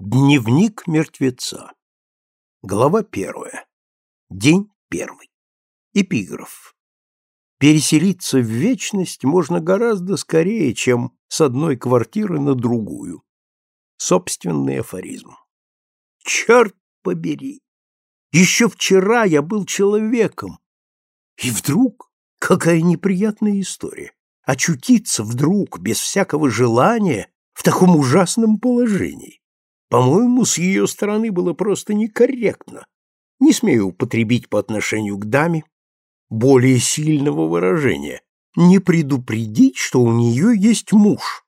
Дневник мертвеца. Глава первая. День первый. Эпиграф. Переселиться в вечность можно гораздо скорее, чем с одной квартиры на другую. Собственный афоризм. Черт побери! Еще вчера я был человеком. И вдруг какая неприятная история. Очутиться вдруг, без всякого желания, в таком ужасном положении. По-моему, с ее стороны было просто некорректно. Не смею употребить по отношению к даме более сильного выражения. Не предупредить, что у нее есть муж,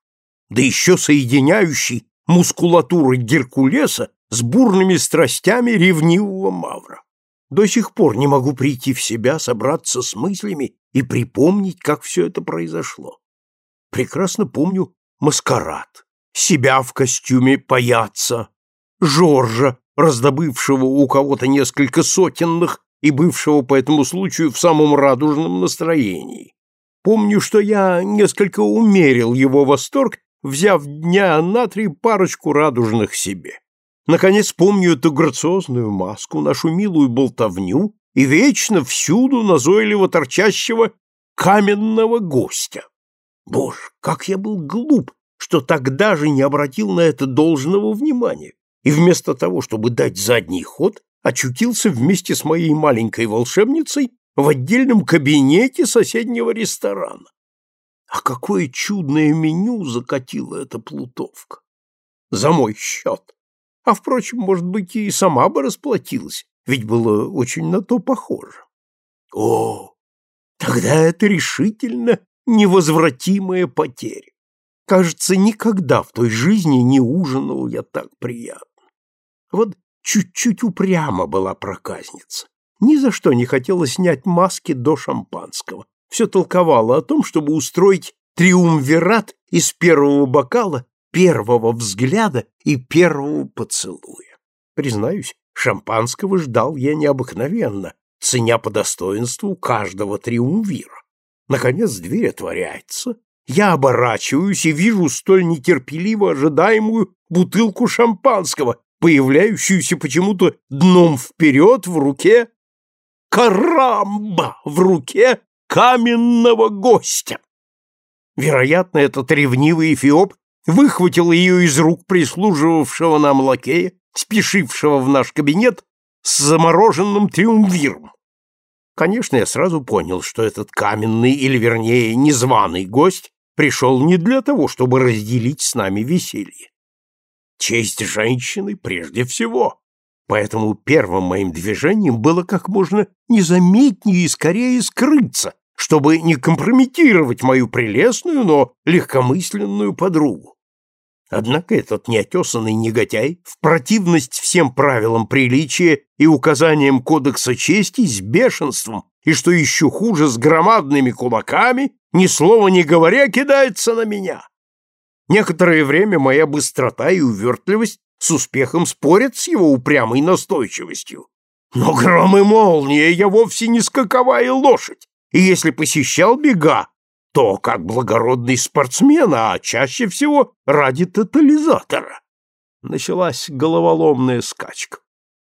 да еще соединяющий мускулатуры Геркулеса с бурными страстями ревнивого Мавра. До сих пор не могу прийти в себя, собраться с мыслями и припомнить, как все это произошло. Прекрасно помню маскарад себя в костюме паяца, Жоржа, раздобывшего у кого-то несколько сотенных и бывшего по этому случаю в самом радужном настроении. Помню, что я несколько умерил его восторг, взяв дня на три парочку радужных себе. Наконец помню эту грациозную маску, нашу милую болтовню и вечно всюду назойливо торчащего каменного гостя. Боже, как я был глуп, что тогда же не обратил на это должного внимания и вместо того, чтобы дать задний ход, очутился вместе с моей маленькой волшебницей в отдельном кабинете соседнего ресторана. А какое чудное меню закатила эта плутовка! За мой счет! А, впрочем, может быть, и сама бы расплатилась, ведь было очень на то похоже. О, тогда это решительно невозвратимая потеря. Кажется, никогда в той жизни не ужинал я так приятно. Вот чуть-чуть упрямо была проказница. Ни за что не хотела снять маски до шампанского. Все толковала о том, чтобы устроить триумвират из первого бокала, первого взгляда и первого поцелуя. Признаюсь, шампанского ждал я необыкновенно, ценя по достоинству каждого триумвира. Наконец дверь отворяется, я оборачиваюсь и вижу столь нетерпеливо ожидаемую бутылку шампанского, появляющуюся почему-то дном вперед в руке... Карамба! В руке каменного гостя! Вероятно, этот ревнивый эфиоп выхватил ее из рук прислуживавшего нам лакея, спешившего в наш кабинет с замороженным триумвиром. Конечно, я сразу понял, что этот каменный, или вернее, незваный гость пришел не для того, чтобы разделить с нами веселье. Честь женщины прежде всего. Поэтому первым моим движением было как можно незаметнее и скорее скрыться, чтобы не компрометировать мою прелестную, но легкомысленную подругу. Однако этот неотесанный негодяй в противность всем правилам приличия и указаниям кодекса чести с бешенством и, что еще хуже, с громадными кулаками ни слова не говоря, кидается на меня. Некоторое время моя быстрота и увертливость с успехом спорят с его упрямой настойчивостью. Но гром и молния, я вовсе не скаковая лошадь, и если посещал бега, то как благородный спортсмен, а чаще всего ради тотализатора. Началась головоломная скачка.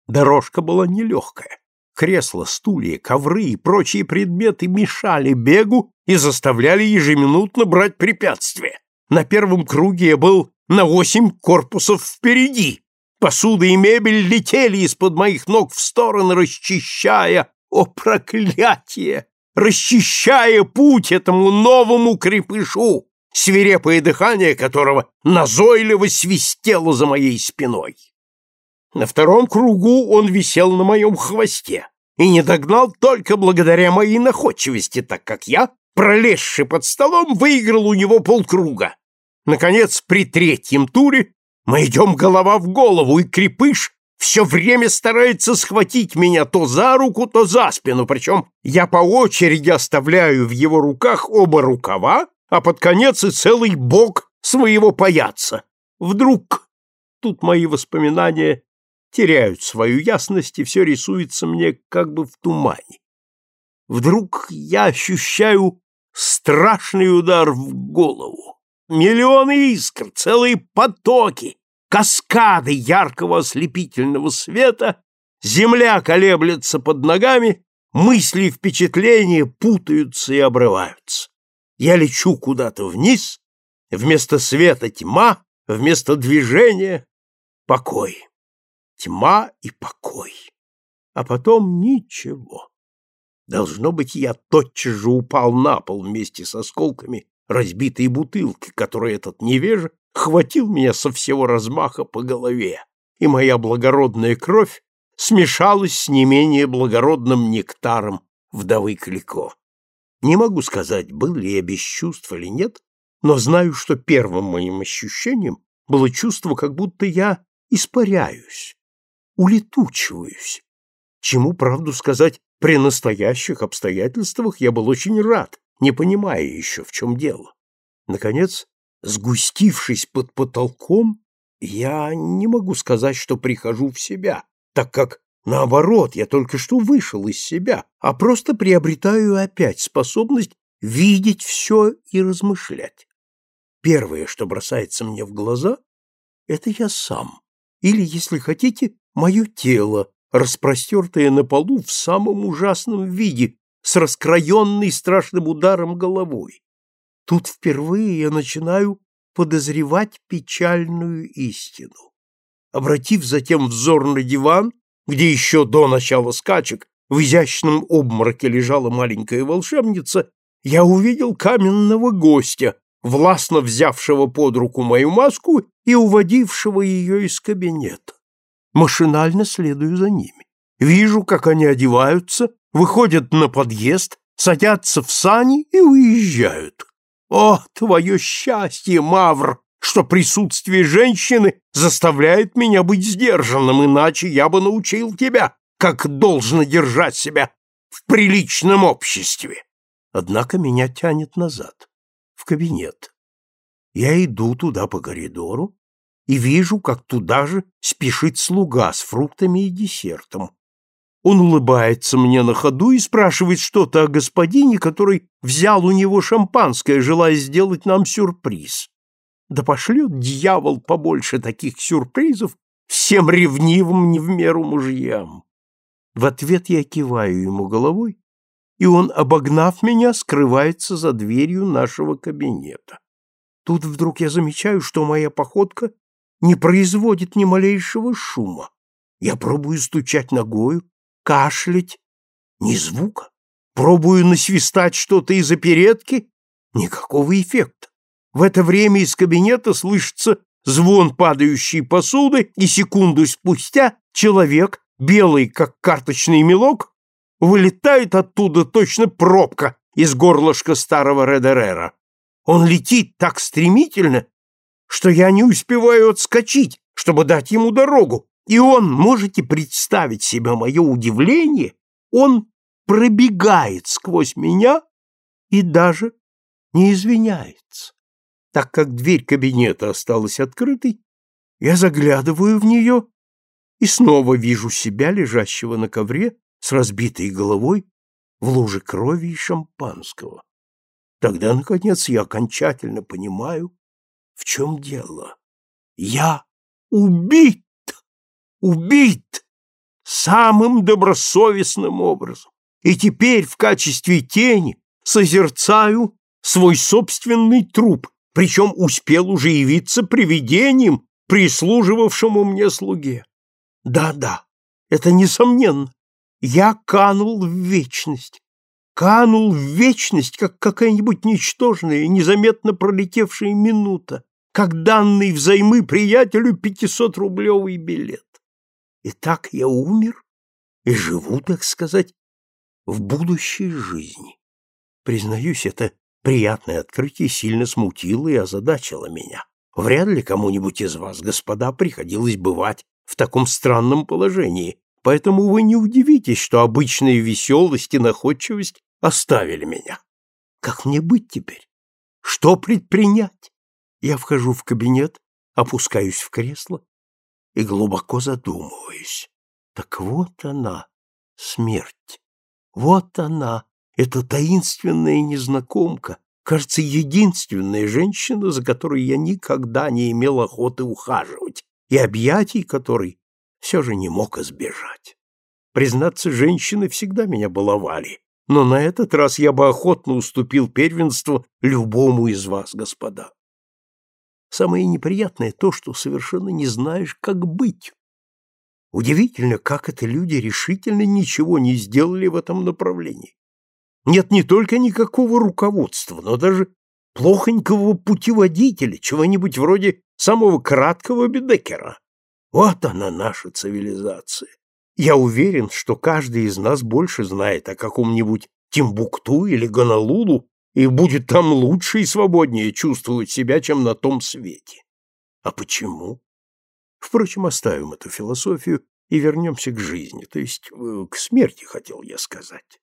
Дорожка была нелегкая. Кресла, стулья, ковры и прочие предметы мешали бегу и заставляли ежеминутно брать препятствия. На первом круге я был на восемь корпусов впереди. Посуда и мебель летели из-под моих ног в стороны, расчищая, о проклятие, расчищая путь этому новому крепышу, свирепое дыхание которого назойливо свистело за моей спиной. На втором кругу он висел на моем хвосте и не догнал только благодаря моей находчивости, так как я, пролезший под столом, выиграл у него полкруга. Наконец, при третьем туре мы идем голова в голову, и крепыш все время старается схватить меня то за руку, то за спину, причем я по очереди оставляю в его руках оба рукава, а под конец и целый бок своего паяца. Вдруг тут мои воспоминания теряют свою ясность, и все рисуется мне как бы в тумане. Вдруг я ощущаю страшный удар в голову. Миллионы искр, целые потоки, каскады яркого ослепительного света, земля колеблется под ногами, мысли и впечатления путаются и обрываются. Я лечу куда-то вниз, вместо света тьма, вместо движения покой тьма и покой. А потом ничего. Должно быть, я тотчас же упал на пол вместе с осколками разбитой бутылки, которую этот невежа хватил меня со всего размаха по голове, и моя благородная кровь смешалась с не менее благородным нектаром вдовы Клико. Не могу сказать, был ли я без чувств или нет, но знаю, что первым моим ощущением было чувство, как будто я испаряюсь, улетучиваюсь. Чему, правду сказать, при настоящих обстоятельствах я был очень рад, не понимая еще, в чем дело. Наконец, сгустившись под потолком, я не могу сказать, что прихожу в себя, так как, наоборот, я только что вышел из себя, а просто приобретаю опять способность видеть все и размышлять. Первое, что бросается мне в глаза, это я сам, или, если хотите, мое тело, распростертое на полу в самом ужасном виде, с раскроенной страшным ударом головой. Тут впервые я начинаю подозревать печальную истину. Обратив затем взор на диван, где еще до начала скачек в изящном обмороке лежала маленькая волшебница, я увидел каменного гостя, властно взявшего под руку мою маску и уводившего ее из кабинета машинально следую за ними. Вижу, как они одеваются, выходят на подъезд, садятся в сани и уезжают. О, твое счастье, Мавр, что присутствие женщины заставляет меня быть сдержанным, иначе я бы научил тебя, как должно держать себя в приличном обществе. Однако меня тянет назад, в кабинет. Я иду туда по коридору, и вижу, как туда же спешит слуга с фруктами и десертом. Он улыбается мне на ходу и спрашивает что-то о господине, который взял у него шампанское, желая сделать нам сюрприз. Да пошлет дьявол побольше таких сюрпризов всем ревнивым не в меру мужьям. В ответ я киваю ему головой, и он, обогнав меня, скрывается за дверью нашего кабинета. Тут вдруг я замечаю, что моя походка не производит ни малейшего шума. Я пробую стучать ногою, кашлять, ни звука. Пробую насвистать что-то из оперетки, никакого эффекта. В это время из кабинета слышится звон падающей посуды, и секунду спустя человек, белый как карточный мелок, вылетает оттуда точно пробка из горлышка старого Редерера. Он летит так стремительно, что я не успеваю отскочить, чтобы дать ему дорогу, и он, можете представить себе мое удивление, он пробегает сквозь меня и даже не извиняется. Так как дверь кабинета осталась открытой, я заглядываю в нее и снова вижу себя, лежащего на ковре, с разбитой головой, в луже крови и шампанского. Тогда, наконец, я окончательно понимаю, в чем дело? Я убит! Убит! Самым добросовестным образом. И теперь в качестве тени созерцаю свой собственный труп, причем успел уже явиться привидением, прислуживавшему мне слуге. Да-да, это несомненно. Я канул в вечность канул в вечность, как какая-нибудь ничтожная и незаметно пролетевшая минута, как данный взаймы приятелю пятисотрублевый билет. И так я умер и живу, так сказать, в будущей жизни. Признаюсь, это приятное открытие сильно смутило и озадачило меня. Вряд ли кому-нибудь из вас, господа, приходилось бывать в таком странном положении, поэтому вы не удивитесь, что обычная веселость и находчивость оставили меня. Как мне быть теперь? Что предпринять? Я вхожу в кабинет, опускаюсь в кресло и глубоко задумываюсь. Так вот она, смерть. Вот она, эта таинственная незнакомка, кажется, единственная женщина, за которой я никогда не имел охоты ухаживать, и объятий которой все же не мог избежать. Признаться, женщины всегда меня баловали, но на этот раз я бы охотно уступил первенство любому из вас, господа. Самое неприятное то, что совершенно не знаешь, как быть. Удивительно, как это люди решительно ничего не сделали в этом направлении. Нет не только никакого руководства, но даже плохонького путеводителя, чего-нибудь вроде самого краткого Бедекера, вот она, наша цивилизация. Я уверен, что каждый из нас больше знает о каком-нибудь Тимбукту или Гонолулу и будет там лучше и свободнее чувствовать себя, чем на том свете. А почему? Впрочем, оставим эту философию и вернемся к жизни, то есть э, к смерти, хотел я сказать.